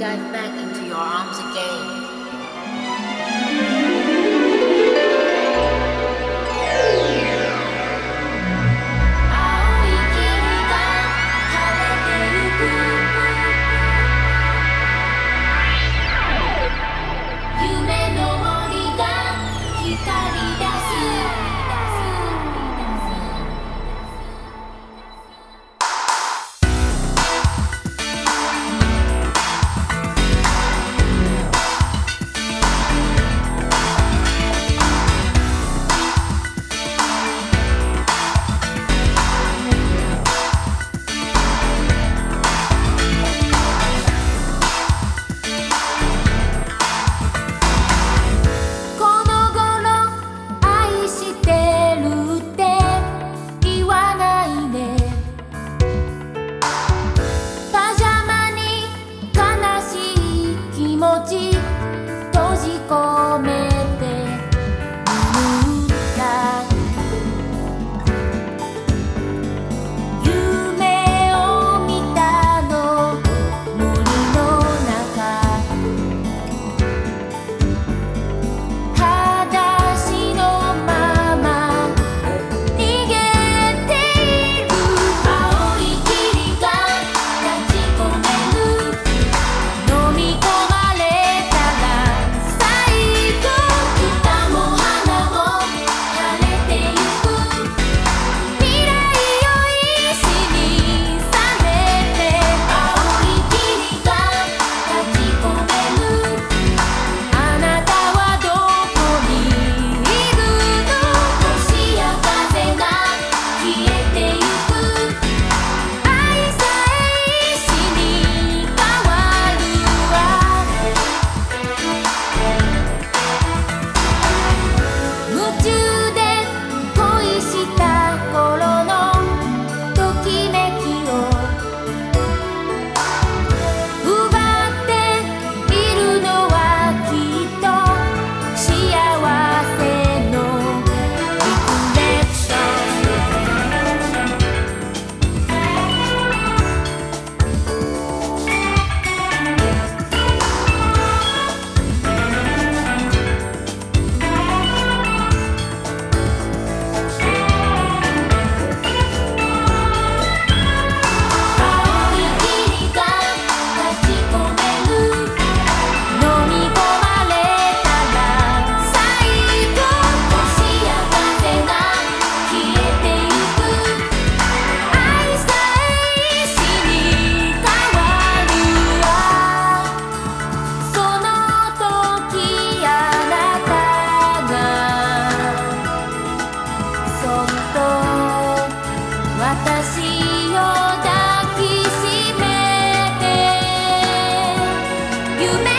dive back into your arms again. you